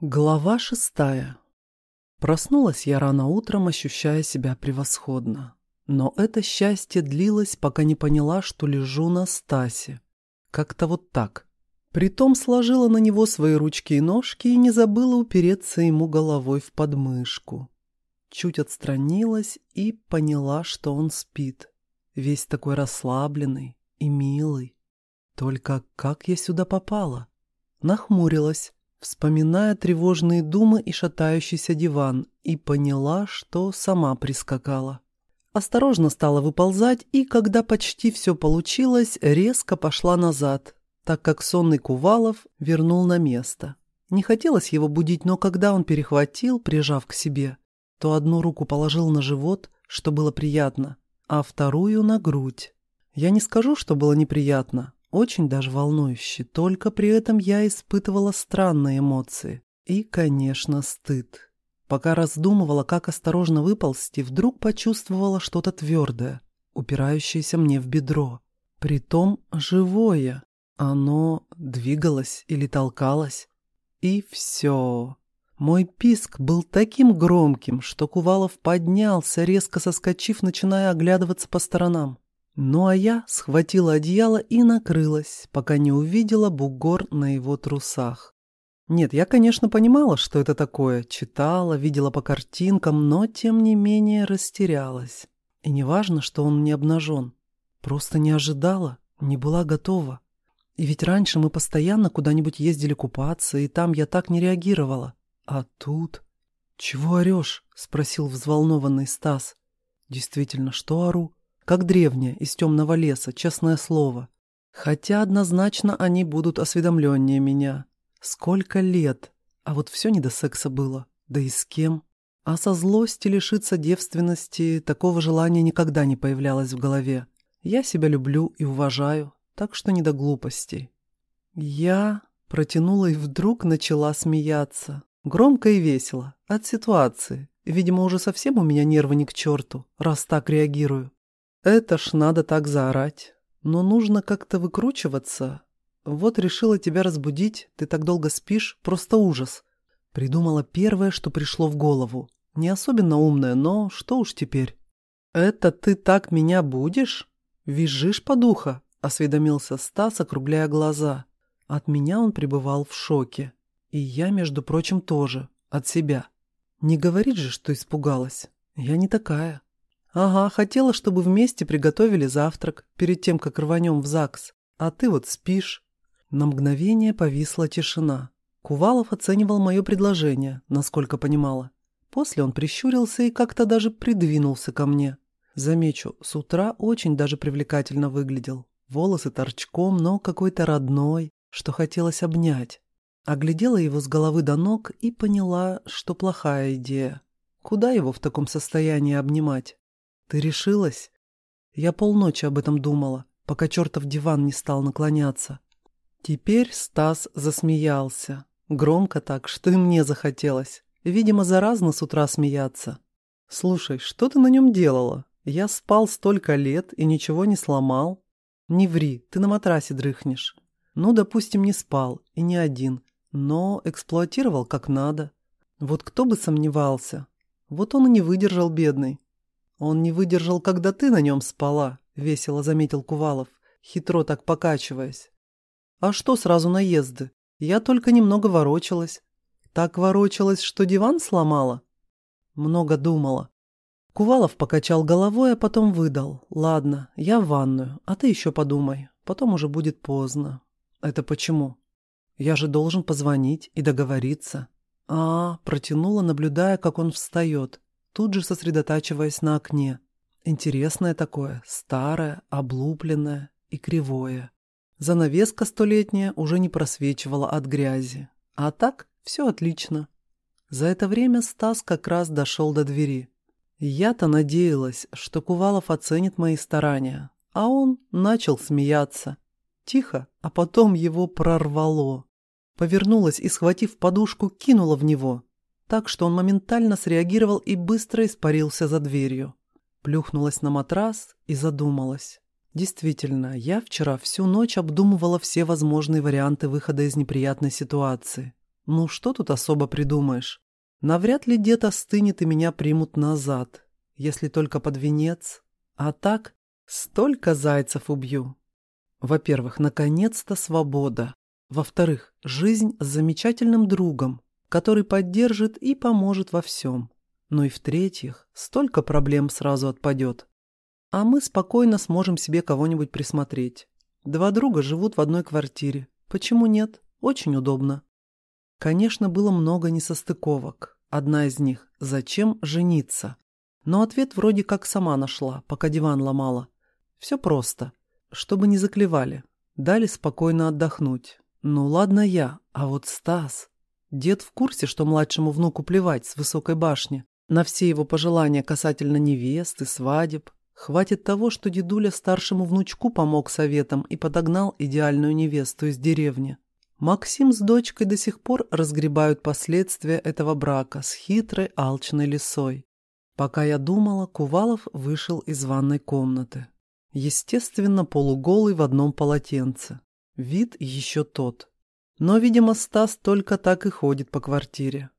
Глава шестая. Проснулась я рано утром, ощущая себя превосходно. Но это счастье длилось, пока не поняла, что лежу на Стасе. Как-то вот так. Притом сложила на него свои ручки и ножки и не забыла упереться ему головой в подмышку. Чуть отстранилась и поняла, что он спит. Весь такой расслабленный и милый. Только как я сюда попала? Нахмурилась вспоминая тревожные думы и шатающийся диван, и поняла, что сама прискакала. Осторожно стала выползать, и когда почти все получилось, резко пошла назад, так как сонный Кувалов вернул на место. Не хотелось его будить, но когда он перехватил, прижав к себе, то одну руку положил на живот, что было приятно, а вторую на грудь. Я не скажу, что было неприятно, очень даже волнующе, только при этом я испытывала странные эмоции. И, конечно, стыд. Пока раздумывала, как осторожно выползти, вдруг почувствовала что-то твердое, упирающееся мне в бедро. Притом живое. Оно двигалось или толкалось. И все. Мой писк был таким громким, что Кувалов поднялся, резко соскочив, начиная оглядываться по сторонам. Ну а я схватила одеяло и накрылась, пока не увидела бугор на его трусах. Нет, я, конечно, понимала, что это такое, читала, видела по картинкам, но, тем не менее, растерялась. И не важно, что он не обнажен. Просто не ожидала, не была готова. И ведь раньше мы постоянно куда-нибудь ездили купаться, и там я так не реагировала. А тут... «Чего орешь?» — спросил взволнованный Стас. «Действительно, что ору?» Как древняя, из темного леса, честное слово. Хотя однозначно они будут осведомленнее меня. Сколько лет, а вот все не до секса было. Да и с кем? А со злости лишиться девственности такого желания никогда не появлялось в голове. Я себя люблю и уважаю, так что не до глупостей. Я протянула и вдруг начала смеяться. Громко и весело, от ситуации. Видимо, уже совсем у меня нервы не к черту, раз так реагирую. Это ж надо так заорать. Но нужно как-то выкручиваться. Вот решила тебя разбудить, ты так долго спишь, просто ужас. Придумала первое, что пришло в голову. Не особенно умное, но что уж теперь. «Это ты так меня будешь? Визжишь по духа?» — осведомился Стас, округляя глаза. От меня он пребывал в шоке. И я, между прочим, тоже. От себя. Не говорит же, что испугалась. Я не такая. «Ага, хотела, чтобы вместе приготовили завтрак перед тем, как рванем в ЗАГС. А ты вот спишь». На мгновение повисла тишина. Кувалов оценивал мое предложение, насколько понимала. После он прищурился и как-то даже придвинулся ко мне. Замечу, с утра очень даже привлекательно выглядел. Волосы торчком, но какой-то родной, что хотелось обнять. Оглядела его с головы до ног и поняла, что плохая идея. Куда его в таком состоянии обнимать? «Ты решилась?» Я полночи об этом думала, пока чертов диван не стал наклоняться. Теперь Стас засмеялся. Громко так, что и мне захотелось. Видимо, заразно с утра смеяться. «Слушай, что ты на нем делала? Я спал столько лет и ничего не сломал. Не ври, ты на матрасе дрыхнешь. Ну, допустим, не спал, и не один, но эксплуатировал как надо. Вот кто бы сомневался. Вот он и не выдержал, бедный. «Он не выдержал, когда ты на нем спала», — весело заметил Кувалов, хитро так покачиваясь. «А что сразу наезды? Я только немного ворочалась. Так ворочалась, что диван сломала?» Много думала. Кувалов покачал головой, а потом выдал. «Ладно, я в ванную, а ты еще подумай. Потом уже будет поздно». «Это почему?» «Я же должен позвонить и договориться». «А, протянула, наблюдая, как он встает тут же сосредотачиваясь на окне. Интересное такое, старое, облупленное и кривое. Занавеска столетняя уже не просвечивала от грязи. А так все отлично. За это время Стас как раз дошел до двери. Я-то надеялась, что Кувалов оценит мои старания, а он начал смеяться. Тихо, а потом его прорвало. Повернулась и, схватив подушку, кинула в него так что он моментально среагировал и быстро испарился за дверью. Плюхнулась на матрас и задумалась. Действительно, я вчера всю ночь обдумывала все возможные варианты выхода из неприятной ситуации. Ну что тут особо придумаешь? Навряд ли дед остынет и меня примут назад, если только под венец. А так, столько зайцев убью. Во-первых, наконец-то свобода. Во-вторых, жизнь с замечательным другом, который поддержит и поможет во всем. Ну и в-третьих, столько проблем сразу отпадет. А мы спокойно сможем себе кого-нибудь присмотреть. Два друга живут в одной квартире. Почему нет? Очень удобно. Конечно, было много несостыковок. Одна из них – зачем жениться? Но ответ вроде как сама нашла, пока диван ломала. Все просто чтобы не заклевали. Дали спокойно отдохнуть. Ну ладно я, а вот Стас... Дед в курсе, что младшему внуку плевать с высокой башни. На все его пожелания касательно невесты, свадеб. Хватит того, что дедуля старшему внучку помог советом и подогнал идеальную невесту из деревни. Максим с дочкой до сих пор разгребают последствия этого брака с хитрой алчной лисой. Пока я думала, Кувалов вышел из ванной комнаты. Естественно, полуголый в одном полотенце. Вид еще тот. Но, видимо, Стас только так и ходит по квартире.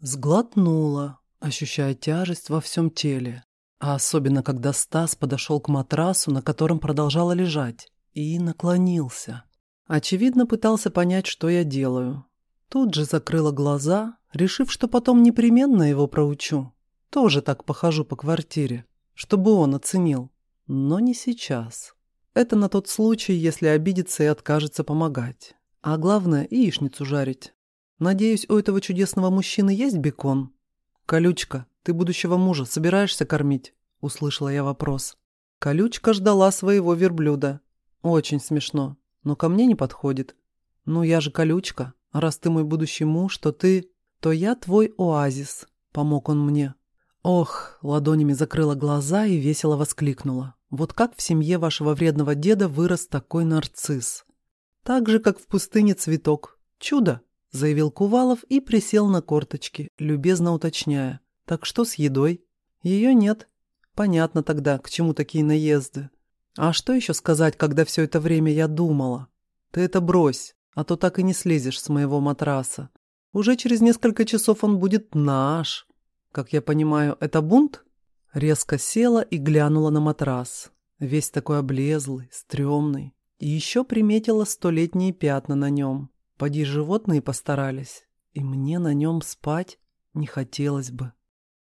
Сглотнула, ощущая тяжесть во всем теле. А особенно, когда Стас подошел к матрасу, на котором продолжала лежать, и наклонился. Очевидно, пытался понять, что я делаю. Тут же закрыла глаза, решив, что потом непременно его проучу. Тоже так похожу по квартире, чтобы он оценил. Но не сейчас. Это на тот случай, если обидится и откажется помогать. А главное, яичницу жарить. Надеюсь, у этого чудесного мужчины есть бекон? Колючка, ты будущего мужа собираешься кормить? Услышала я вопрос. Колючка ждала своего верблюда. Очень смешно, но ко мне не подходит. Ну я же колючка, раз ты мой будущий муж, то ты... То я твой оазис, помог он мне. Ох, ладонями закрыла глаза и весело воскликнула. Вот как в семье вашего вредного деда вырос такой нарцисс. Так же, как в пустыне цветок. Чудо, заявил Кувалов и присел на корточки, любезно уточняя. Так что с едой? Ее нет. Понятно тогда, к чему такие наезды. А что еще сказать, когда все это время я думала? Ты это брось, а то так и не слезешь с моего матраса. Уже через несколько часов он будет наш. Как я понимаю, это бунт? Резко села и глянула на матрас. Весь такой облезлый, стрёмный. И еще приметила столетние пятна на нем. Поди животные постарались. И мне на нем спать не хотелось бы.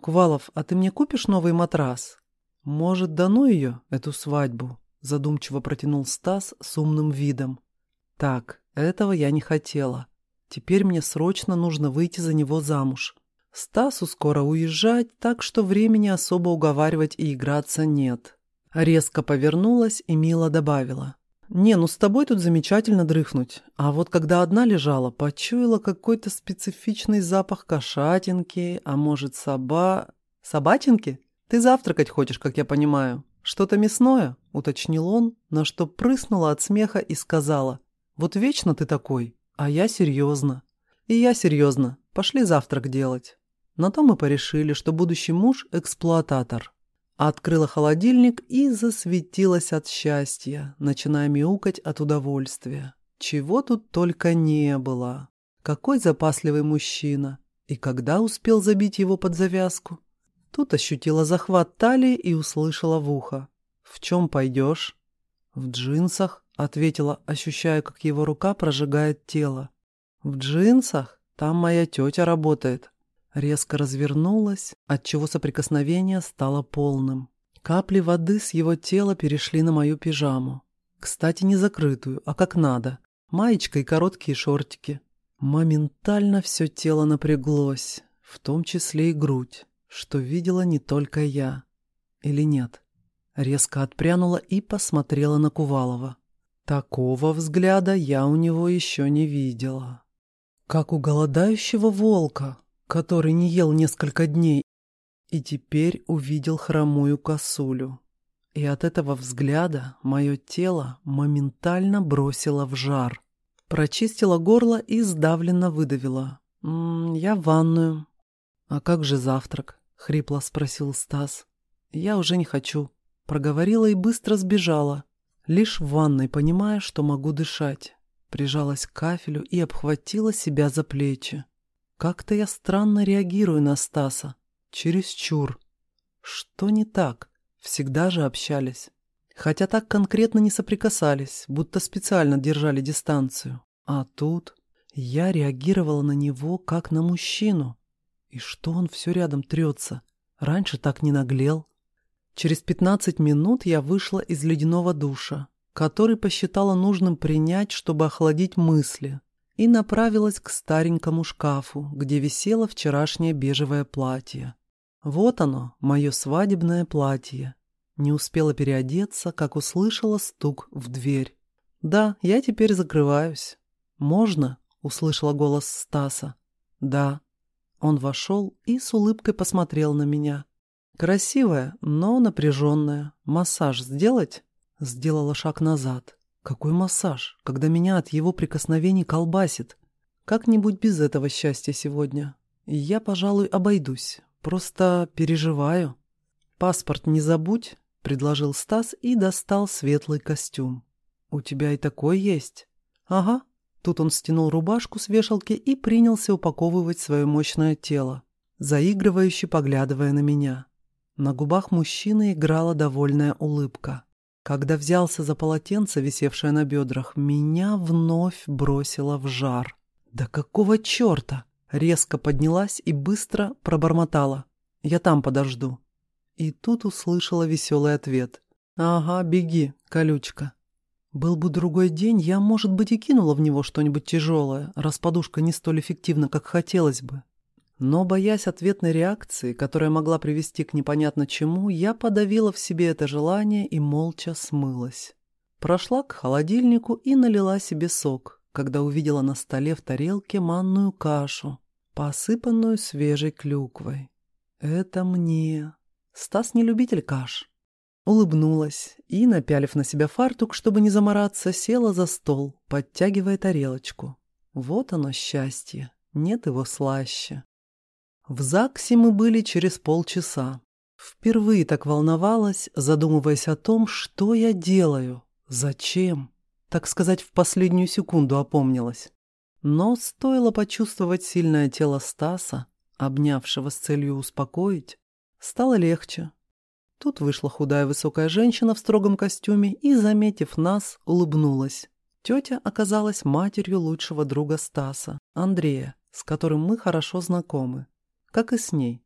Кувалов, а ты мне купишь новый матрас? Может, да ну ее, эту свадьбу? Задумчиво протянул Стас с умным видом. Так, этого я не хотела. Теперь мне срочно нужно выйти за него замуж. Стасу скоро уезжать, так что времени особо уговаривать и играться нет. Резко повернулась и мило добавила. «Не, ну с тобой тут замечательно дрыхнуть. А вот когда одна лежала, почуяла какой-то специфичный запах кошатинки, а может соба... Собатинки? Ты завтракать хочешь, как я понимаю. Что-то мясное?» — уточнил он, на что прыснула от смеха и сказала. «Вот вечно ты такой, а я серьезно». «И я серьезно. Пошли завтрак делать». На то мы порешили, что будущий муж – эксплуататор. Открыла холодильник и засветилась от счастья, начиная мяукать от удовольствия. Чего тут только не было. Какой запасливый мужчина. И когда успел забить его под завязку? Тут ощутила захват талии и услышала в ухо. «В чем пойдешь?» «В джинсах», — ответила, ощущая, как его рука прожигает тело. «В джинсах? Там моя тетя работает резко развернулась, отчего соприкосновение стало полным. Капли воды с его тела перешли на мою пижаму. Кстати, не закрытую, а как надо. Маечка и короткие шортики. Моментально все тело напряглось, в том числе и грудь, что видела не только я. Или нет? Резко отпрянула и посмотрела на Кувалова. Такого взгляда я у него еще не видела. Как у голодающего волка, который не ел несколько дней, и теперь увидел хромую косулю. И от этого взгляда мое тело моментально бросило в жар. Прочистила горло и сдавленно выдавила. «М -м, «Я в ванную». «А как же завтрак?» — хрипло спросил Стас. «Я уже не хочу». Проговорила и быстро сбежала, лишь в ванной понимая, что могу дышать. прижалась к кафелю и обхватила себя за плечи. Как-то я странно реагирую на Стаса. Чересчур. Что не так? Всегда же общались. Хотя так конкретно не соприкасались, будто специально держали дистанцию. А тут я реагировала на него, как на мужчину. И что он все рядом трется? Раньше так не наглел. Через пятнадцать минут я вышла из ледяного душа, который посчитала нужным принять, чтобы охладить мысли, и направилась к старенькому шкафу, где висело вчерашнее бежевое платье. Вот оно, мое свадебное платье. Не успела переодеться, как услышала стук в дверь. «Да, я теперь закрываюсь». «Можно?» — услышала голос Стаса. «Да». Он вошел и с улыбкой посмотрел на меня. «Красивая, но напряженная. Массаж сделать?» Сделала шаг назад. «Какой массаж, когда меня от его прикосновений колбасит? Как-нибудь без этого счастья сегодня. Я, пожалуй, обойдусь. Просто переживаю». «Паспорт не забудь», — предложил Стас и достал светлый костюм. «У тебя и такой есть?» «Ага». Тут он стянул рубашку с вешалки и принялся упаковывать свое мощное тело, заигрывающе поглядывая на меня. На губах мужчины играла довольная улыбка. Когда взялся за полотенце, висевшее на бедрах, меня вновь бросило в жар. «Да какого черта?» Резко поднялась и быстро пробормотала. «Я там подожду». И тут услышала веселый ответ. «Ага, беги, колючка». Был бы другой день, я, может быть, и кинула в него что-нибудь тяжелое, раз подушка не столь эффективна, как хотелось бы. Но, боясь ответной реакции, которая могла привести к непонятно чему, я подавила в себе это желание и молча смылась. Прошла к холодильнику и налила себе сок, когда увидела на столе в тарелке манную кашу, посыпанную свежей клюквой. Это мне. Стас не любитель каш. Улыбнулась и, напялив на себя фартук, чтобы не замораться, села за стол, подтягивая тарелочку. Вот оно счастье, нет его слаще. В ЗАГСе мы были через полчаса. Впервые так волновалась, задумываясь о том, что я делаю, зачем. Так сказать, в последнюю секунду опомнилась. Но стоило почувствовать сильное тело Стаса, обнявшего с целью успокоить, стало легче, Тут вышла худая высокая женщина в строгом костюме и, заметив нас, улыбнулась. Тетя оказалась матерью лучшего друга Стаса, Андрея, с которым мы хорошо знакомы. Как и с ней.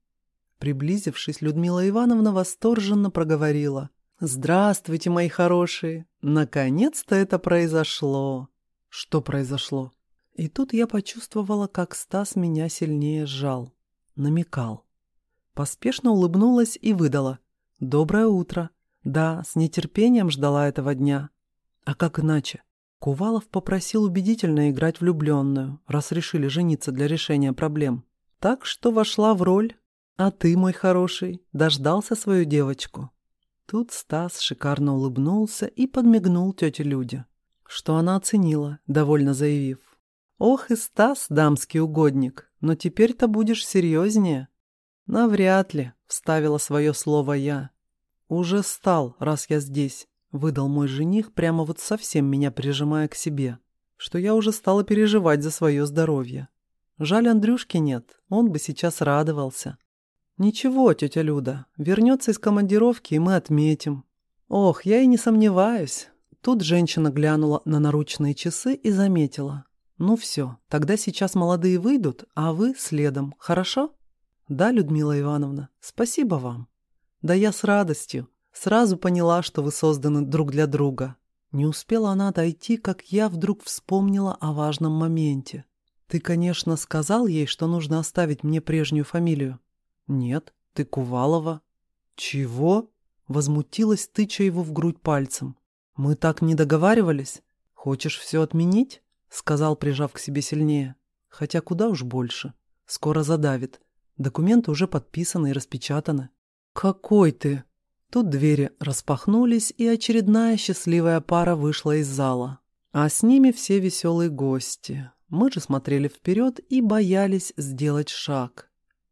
Приблизившись, Людмила Ивановна восторженно проговорила. «Здравствуйте, мои хорошие! Наконец-то это произошло!» «Что произошло?» И тут я почувствовала, как Стас меня сильнее сжал. Намекал. Поспешно улыбнулась и выдала. «Доброе утро. Да, с нетерпением ждала этого дня. А как иначе? Кувалов попросил убедительно играть влюбленную, раз решили жениться для решения проблем. Так что вошла в роль. А ты, мой хороший, дождался свою девочку». Тут Стас шикарно улыбнулся и подмигнул тете Люде, что она оценила, довольно заявив. «Ох и Стас, дамский угодник, но теперь-то будешь серьезнее». «Навряд ли», — вставила свое слово я. «Уже стал, раз я здесь», — выдал мой жених, прямо вот совсем меня прижимая к себе, что я уже стала переживать за свое здоровье. Жаль, Андрюшки нет, он бы сейчас радовался. «Ничего, тетя Люда, вернется из командировки, и мы отметим». «Ох, я и не сомневаюсь». Тут женщина глянула на наручные часы и заметила. «Ну все, тогда сейчас молодые выйдут, а вы следом, хорошо?» «Да, Людмила Ивановна, спасибо вам». «Да я с радостью. Сразу поняла, что вы созданы друг для друга». Не успела она отойти, как я вдруг вспомнила о важном моменте. «Ты, конечно, сказал ей, что нужно оставить мне прежнюю фамилию?» «Нет, ты Кувалова». «Чего?» — возмутилась, тыча его в грудь пальцем. «Мы так не договаривались? Хочешь все отменить?» — сказал, прижав к себе сильнее. «Хотя куда уж больше. Скоро задавит. Документы уже подписаны и распечатаны. «Какой ты!» Тут двери распахнулись, и очередная счастливая пара вышла из зала. А с ними все веселые гости. Мы же смотрели вперед и боялись сделать шаг.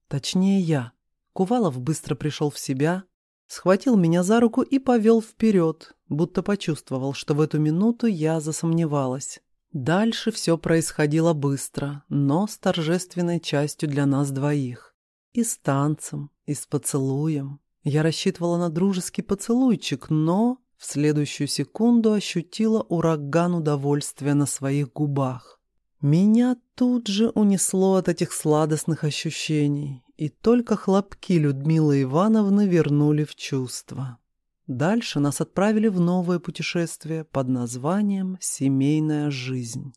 Точнее, я. Кувалов быстро пришел в себя, схватил меня за руку и повел вперед, будто почувствовал, что в эту минуту я засомневалась. Дальше все происходило быстро, но с торжественной частью для нас двоих. И с танцем, и с поцелуем. Я рассчитывала на дружеский поцелуйчик, но в следующую секунду ощутила ураган удовольствия на своих губах. Меня тут же унесло от этих сладостных ощущений, и только хлопки Людмилы Ивановны вернули в чувство. Дальше нас отправили в новое путешествие под названием «Семейная жизнь».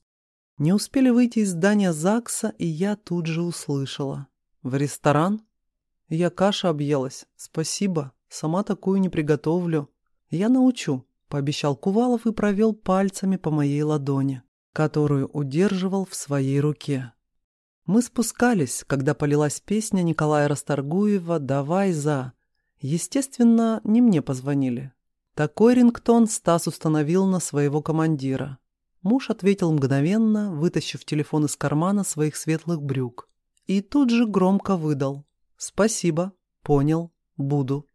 Не успели выйти из здания ЗАГСа, и я тут же услышала. «В ресторан?» Я каша объелась. Спасибо, сама такую не приготовлю. Я научу, пообещал Кувалов и провел пальцами по моей ладони, которую удерживал в своей руке. Мы спускались, когда полилась песня Николая Расторгуева «Давай за», Естественно, не мне позвонили. Такой рингтон Стас установил на своего командира. Муж ответил мгновенно, вытащив телефон из кармана своих светлых брюк. И тут же громко выдал. «Спасибо. Понял. Буду».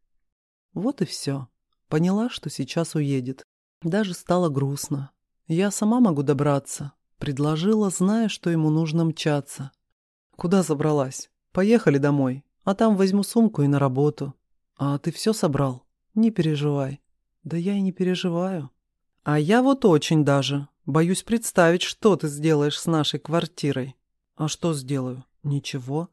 Вот и все. Поняла, что сейчас уедет. Даже стало грустно. Я сама могу добраться. Предложила, зная, что ему нужно мчаться. Куда забралась? Поехали домой. А там возьму сумку и на работу. «А ты все собрал? Не переживай». «Да я и не переживаю». «А я вот очень даже. Боюсь представить, что ты сделаешь с нашей квартирой». «А что сделаю?» «Ничего».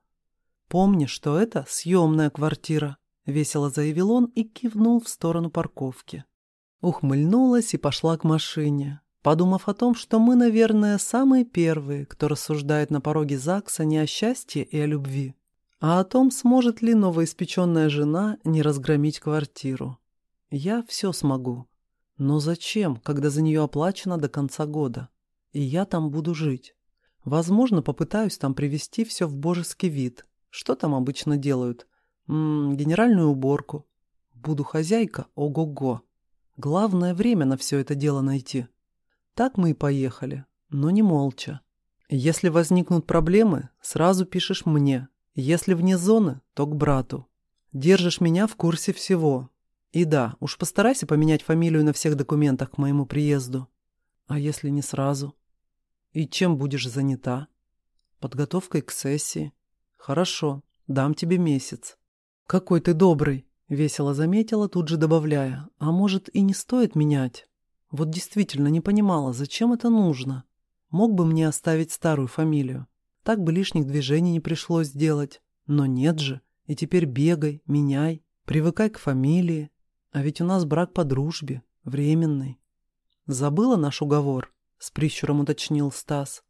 «Помни, что это съемная квартира», — весело заявил он и кивнул в сторону парковки. Ухмыльнулась и пошла к машине, подумав о том, что мы, наверное, самые первые, кто рассуждает на пороге ЗАГСа не о счастье и о любви, а о том, сможет ли новоиспеченная жена не разгромить квартиру. Я все смогу. Но зачем, когда за нее оплачено до конца года? И я там буду жить. Возможно, попытаюсь там привести все в божеский вид. Что там обычно делают? М -м, генеральную уборку. Буду хозяйка, ого-го. Главное время на все это дело найти. Так мы и поехали, но не молча. Если возникнут проблемы, сразу пишешь мне, если вне зоны, то к брату. Держишь меня в курсе всего. И да, уж постарайся поменять фамилию на всех документах к моему приезду. А если не сразу? И чем будешь занята? Подготовкой к сессии. Хорошо, дам тебе месяц. Какой ты добрый, весело заметила, тут же добавляя. А может и не стоит менять? Вот действительно не понимала, зачем это нужно. Мог бы мне оставить старую фамилию. Так бы лишних движений не пришлось сделать. Но нет же. И теперь бегай, меняй, привыкай к фамилии. А ведь у нас брак по дружбе, временный. Забыла наш уговор? С прищуром уточнил Стас.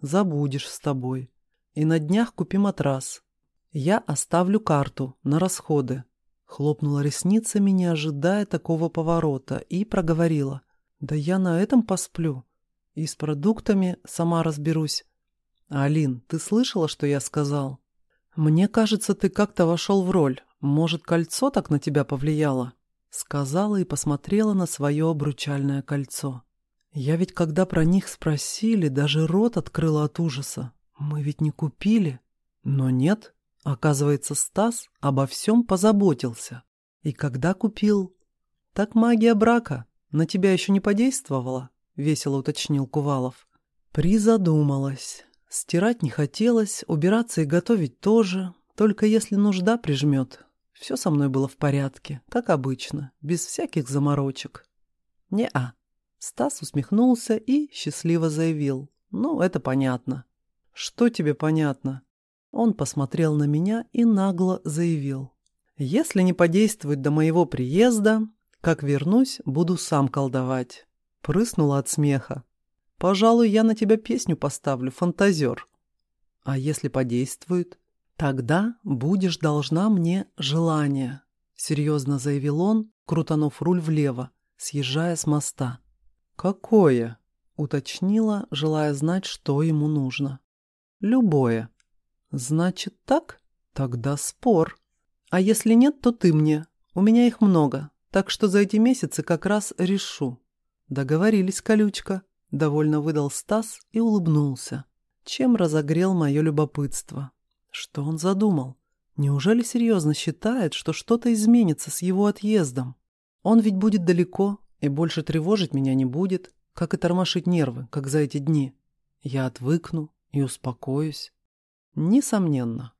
Забудешь с тобой. И на днях купи матрас. Я оставлю карту на расходы. Хлопнула ресницами, не ожидая такого поворота, и проговорила. Да я на этом посплю. И с продуктами сама разберусь. «Алин, ты слышала, что я сказал?» «Мне кажется, ты как-то вошел в роль. Может, кольцо так на тебя повлияло?» Сказала и посмотрела на свое обручальное кольцо. «Я ведь, когда про них спросили, даже рот открыла от ужаса. Мы ведь не купили?» Но нет, оказывается, Стас обо всем позаботился. И когда купил? Так магия брака на тебя еще не подействовала? Весело уточнил Кувалов. Призадумалась. Стирать не хотелось, убираться и готовить тоже, только если нужда прижмет. Все со мной было в порядке, как обычно, без всяких заморочек. Не-а. Стас усмехнулся и счастливо заявил. Ну, это понятно. Что тебе понятно? Он посмотрел на меня и нагло заявил. Если не подействует до моего приезда, как вернусь, буду сам колдовать. Прыснула от смеха. Пожалуй, я на тебя песню поставлю, фантазер. А если подействует? Тогда будешь должна мне желание, серьезно заявил он, крутанув руль влево, съезжая с моста. Какое? уточнила, желая знать, что ему нужно. Любое. Значит так? Тогда спор. А если нет, то ты мне. У меня их много, так что за эти месяцы как раз решу. Договорились, колючка. Довольно выдал Стас и улыбнулся, чем разогрел мое любопытство. Что он задумал? Неужели серьезно считает, что что-то изменится с его отъездом? Он ведь будет далеко и больше тревожить меня не будет. как и тормошить нервы, как за эти дни. Я отвыкну и успокоюсь. Несомненно,